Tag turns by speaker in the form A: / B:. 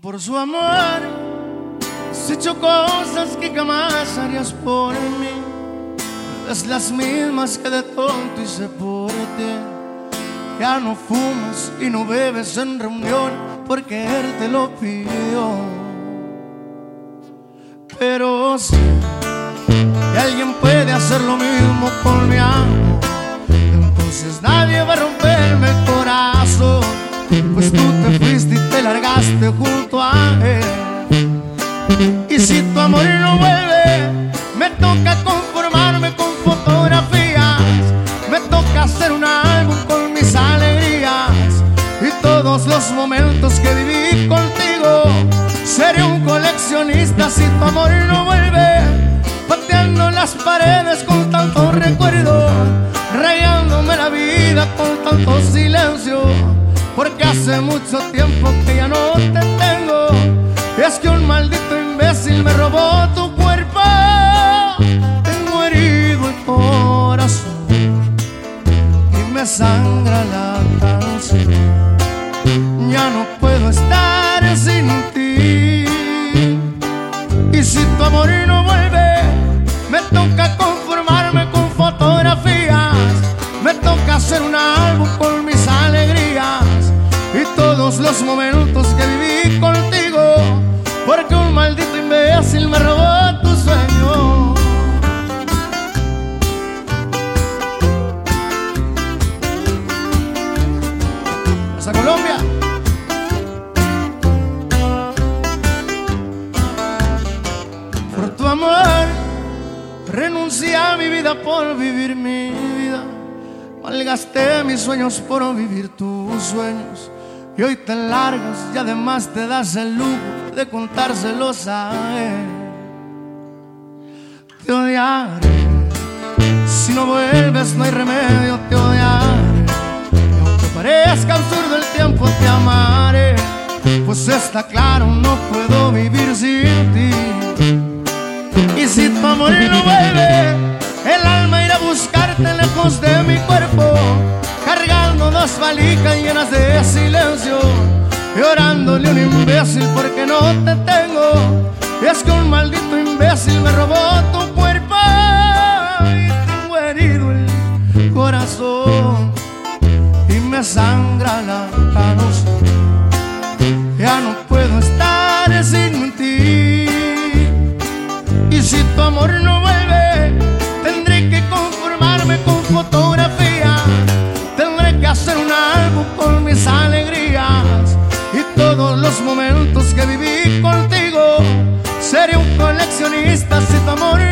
A: Por su amor has hecho cosas que jamás harías por mí. Es las mismas que de tonto hice por ti. Ya no fumas y no bebes en reunión porque él te lo pidió. Pero si alguien puede hacer lo mismo con mi amor, entonces nadie Y si tu amor no vuelve, me toca conformarme con fotografías. Me toca hacer un álbum con mis alegrías. Y todos los momentos que viví contigo. Seré un coleccionista si tu amor no vuelve. Pateando las paredes con tanto recuerdo. Rayándome la vida con tanto silencio porque hace mucho tiempo que ya no te tengo. Es que un maldito imbécil me robó tu cuerpo. Tengo herido el corazón y me sangra la canción. Ya no puedo estar sin ti. Y si tu amor no vuelve, me toca conformarme con fotografías. Me toca hacer un álbum con mis alegrías y todos los momentos que viví porque un maldito imbécil me robó tu sueño. Hasta Colombia. Por tu amor, renuncié a mi vida por vivir mi vida. Malgasté mis sueños por vivir tus sueños. Y hoy te largas y además te das el lujo de contárselos a él. Te odiaré. Si no vuelves, no hay remedio, te odiaré. Y aunque parezca absurdo el tiempo, te amaré. Pues está claro, no puedo vivir sin ti. Y si tu amor no vuelve, el alma irá a buscarte lejos de mi cuerpo, cargando dos valijas llenas de silencio, llorándole un imbécil porque no te tengo. Es que un maldito imbécil me robó tu cuerpo y tengo herido el corazón y me sangra la cabeza. Ya no puedo estar sin ti. Y si tu amor no vuelve, tendré que conformarme con fotografía. Tendré que hacer un álbum con mis alegrías y todos los momentos que viví contigo. Seré un coleccionista si tu amor.